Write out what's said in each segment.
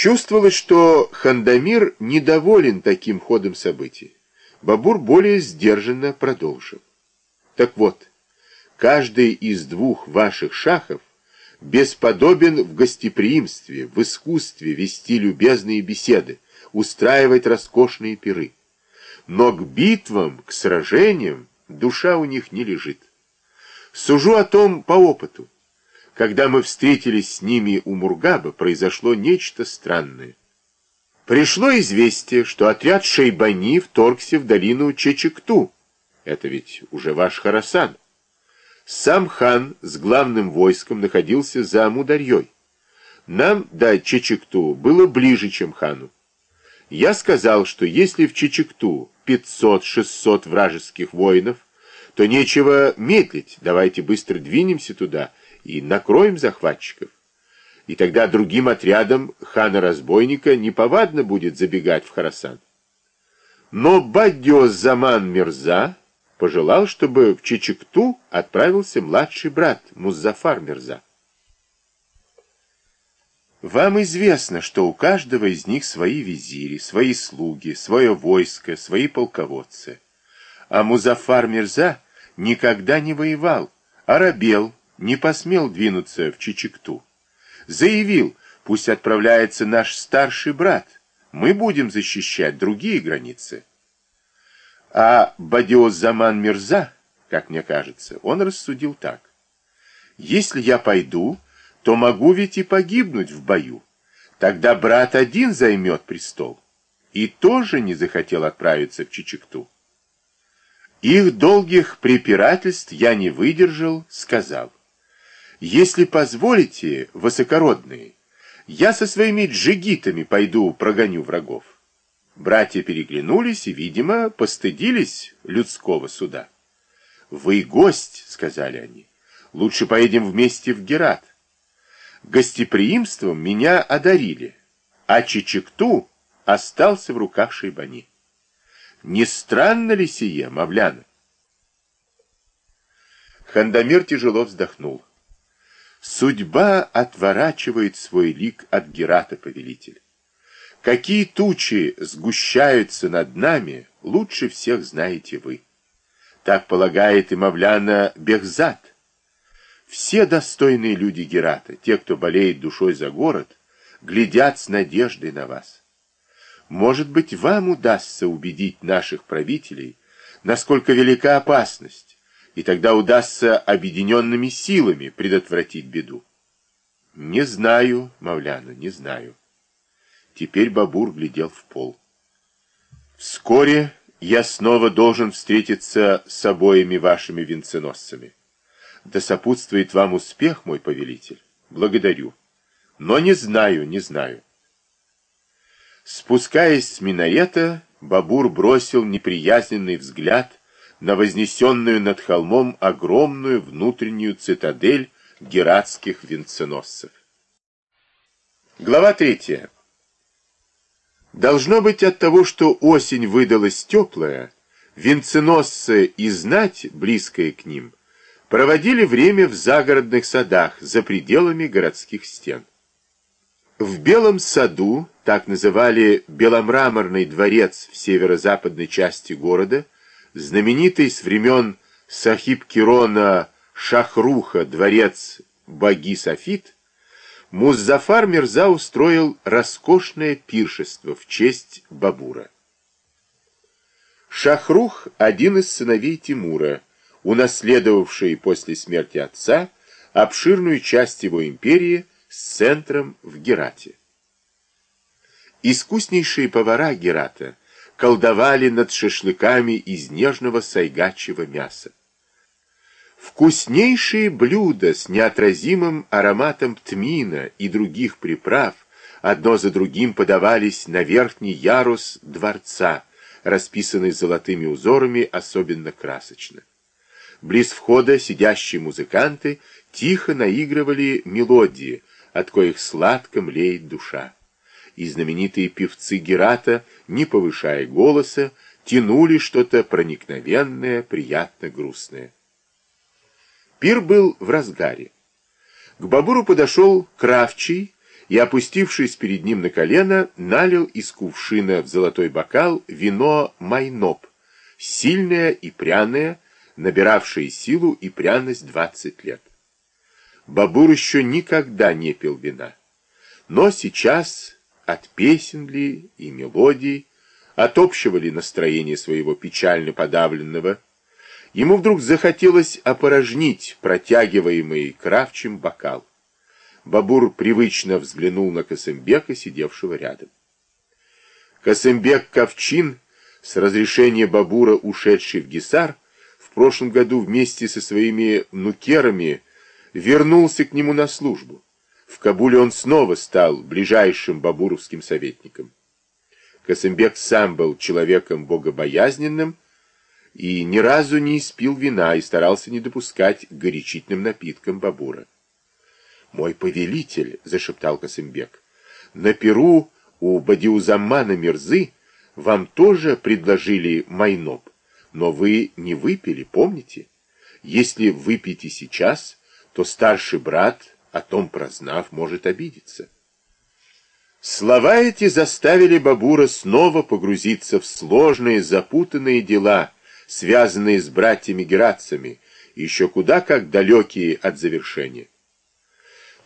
Чувствовалось, что Хандамир недоволен таким ходом событий. Бабур более сдержанно продолжил. Так вот, каждый из двух ваших шахов бесподобен в гостеприимстве, в искусстве вести любезные беседы, устраивать роскошные пиры. Но к битвам, к сражениям душа у них не лежит. Сужу о том по опыту. Когда мы встретились с ними у Мургаба, произошло нечто странное. Пришло известие, что отряд Шейбани вторгся в долину Чечекту. Это ведь уже ваш Харасан. Сам хан с главным войском находился за Амударьей. Нам до Чечекту было ближе, чем хану. Я сказал, что если в Чечекту 500-600 вражеских воинов, то нечего медлить, давайте быстро двинемся туда и накроем захватчиков. И тогда другим отрядам хана-разбойника неповадно будет забегать в Харасан. Но Бадьо Заман Мирза пожелал, чтобы в Чечекту отправился младший брат Музафар Мирза. Вам известно, что у каждого из них свои визири, свои слуги, свое войско, свои полководцы. А Музафар Мирза никогда не воевал, а рабел, не посмел двинуться в Чечекту. Заявил, пусть отправляется наш старший брат, мы будем защищать другие границы. А Бадиозаман Мирза, как мне кажется, он рассудил так. Если я пойду, то могу ведь и погибнуть в бою. Тогда брат один займет престол. И тоже не захотел отправиться в Чечекту. Их долгих препирательств я не выдержал, сказал. Если позволите, высокородные, я со своими джигитами пойду прогоню врагов. Братья переглянулись и, видимо, постыдились людского суда. «Вы гость», — сказали они, — «лучше поедем вместе в Герат». Гостеприимством меня одарили, а Чечекту остался в руках Шейбани. Не странно ли сие, Мавляна? Хандамир тяжело вздохнул. Судьба отворачивает свой лик от Герата, повелитель. Какие тучи сгущаются над нами, лучше всех знаете вы. Так полагает и Мавляна Бехзад. Все достойные люди Герата, те, кто болеет душой за город, глядят с надеждой на вас. Может быть, вам удастся убедить наших правителей, насколько велика опасность, и тогда удастся объединенными силами предотвратить беду. Не знаю, Мавляна, не знаю. Теперь Бабур глядел в пол. «Вскоре я снова должен встретиться с обоими вашими венценосцами. Да сопутствует вам успех, мой повелитель. Благодарю. Но не знаю, не знаю». Спускаясь с минарета, Бабур бросил неприязненный взгляд на вознесенную над холмом огромную внутреннюю цитадель гератских венценосцев. Глава третья. Должно быть от того, что осень выдалась теплая, венценосцы и знать, близкая к ним, проводили время в загородных садах за пределами городских стен. В Белом саду, так называли Беломраморный дворец в северо-западной части города, знаменитый с времен Сахиб-Кирона Шахруха дворец Баги Софит, Музафар Мирза устроил роскошное пиршество в честь Бабура. Шахрух – один из сыновей Тимура, унаследовавший после смерти отца обширную часть его империи с центром в Герате. Искуснейшие повара Герата колдовали над шашлыками из нежного сайгачьего мяса. Вкуснейшие блюда с неотразимым ароматом тмина и других приправ одно за другим подавались на верхний ярус дворца, расписанный золотыми узорами особенно красочно. Близ входа сидящие музыканты тихо наигрывали мелодии, от коих сладко млеет душа. И знаменитые певцы Герата, не повышая голоса, тянули что-то проникновенное, приятно грустное. Пир был в разгаре. К Бабуру подошел Кравчий и, опустившись перед ним на колено, налил из кувшина в золотой бокал вино майноп, сильное и пряное, набиравшее силу и пряность двадцать лет. Бабур еще никогда не пил вина, но сейчас от песен ли и мелодий, от общего ли настроения своего печально подавленного, ему вдруг захотелось опорожнить протягиваемый кравчим бокал. Бабур привычно взглянул на Косымбека, сидевшего рядом. Косымбек Ковчин, с разрешения Бабура, ушедший в Гисар, в прошлом году вместе со своими нукерами вернулся к нему на службу. В Кабуле он снова стал ближайшим бабуровским советником. Косымбек сам был человеком богобоязненным и ни разу не испил вина и старался не допускать горячительным напиткам Бабура. «Мой повелитель», — зашептал Косымбек, — «на Перу у Бадиузамана Мирзы вам тоже предложили майноп, но вы не выпили, помните? Если выпьете сейчас, то старший брат, о том прознав, может обидеться». Слова эти заставили Бабура снова погрузиться в сложные, запутанные дела, связанные с братьями-герацами, еще куда как далекие от завершения.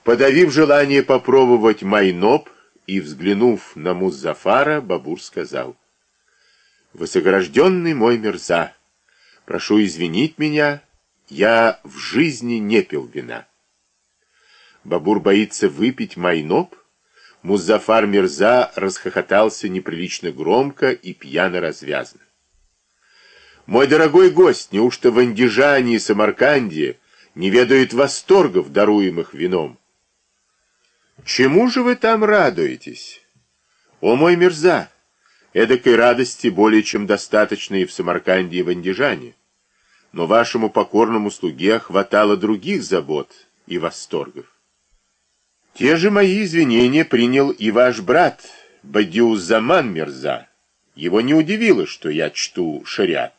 Подавив желание попробовать майноб и взглянув на Музафара, Бабур сказал, «Высокорожденный мой мирза, прошу извинить меня, я в жизни не пил вина». Бабур боится выпить майноб? Музафар Мирза расхохотался неприлично громко и пьяно развязно. «Мой дорогой гость, неужто в Андижане и Самарканде не ведают восторгов, даруемых вином?» Чему же вы там радуетесь? О мой мерза! Эдакой радости более чем достаточно и в Самарканде, и в Андижане. Но вашему покорному слуге хватало других забот и восторгов. Те же мои извинения принял и ваш брат, Бадиузаман Мирза. Его не удивило, что я чту шариат.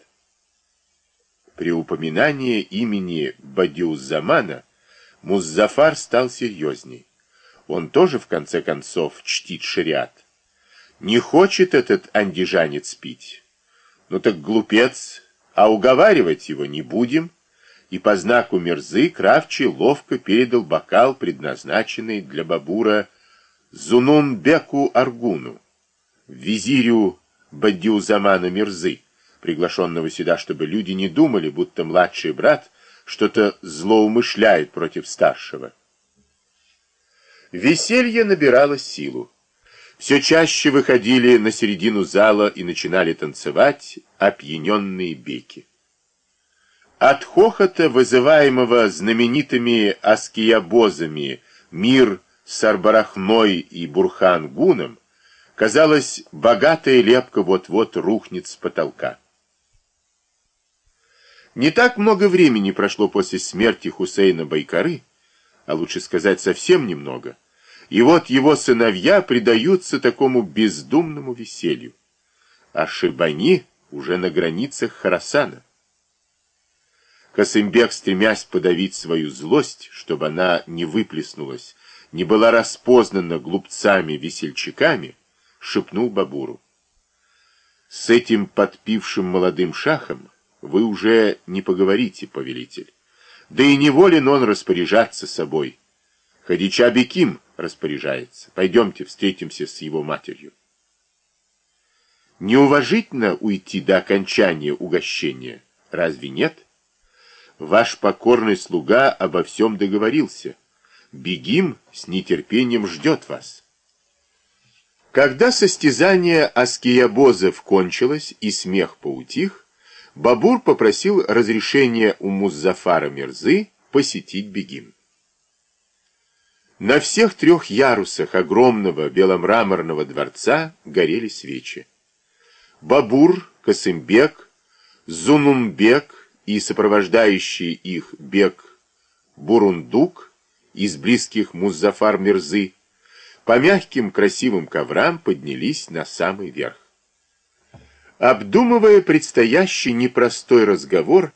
При упоминании имени Бадиузамана Муззафар стал серьезней. Он тоже, в конце концов, чтит шариат. Не хочет этот андижанец пить. Ну так глупец, а уговаривать его не будем. И по знаку мерзы Кравчий ловко передал бокал, предназначенный для Бабура Зунунбеку Аргуну, визирю Бадиузамана Мирзы, приглашенного сюда, чтобы люди не думали, будто младший брат что-то злоумышляет против старшего. Веселье набирало силу. Все чаще выходили на середину зала и начинали танцевать опьяненные беки. От хохота, вызываемого знаменитыми аскиябозами Мир Сарбарахной и Бурхан-Гуном, казалось, богатая лепка вот-вот рухнет с потолка. Не так много времени прошло после смерти Хусейна Байкары, а лучше сказать совсем немного, и вот его сыновья предаются такому бездумному веселью. А Шибани уже на границах Харасана. Касымбек, стремясь подавить свою злость, чтобы она не выплеснулась, не была распознана глупцами-весельчаками, шепнул Бабуру. С этим подпившим молодым шахом вы уже не поговорите, повелитель. Да и не волен он распоряжаться собой. Хадича Беким распоряжается. Пойдемте встретимся с его матерью. Неуважительно уйти до окончания угощения, разве нет? Ваш покорный слуга обо всем договорился. Бегим с нетерпением ждет вас. Когда состязание аскиябозов кончилось и смех поутих, Бабур попросил разрешения у Музафара Мирзы посетить Бегим. На всех трех ярусах огромного беломраморного дворца горели свечи. Бабур, Касымбек, Зунумбек и сопровождающий их бег Бурундук из близких Музафар Мирзы по мягким красивым коврам поднялись на самый верх. Обдумывая предстоящий непростой разговор,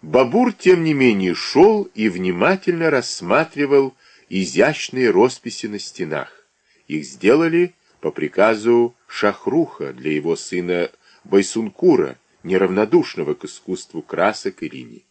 Бабур, тем не менее, шел и внимательно рассматривал изящные росписи на стенах, Их сделали по приказу Шахруха для его сына Байсункура, неравнодушного к искусству красок и линий.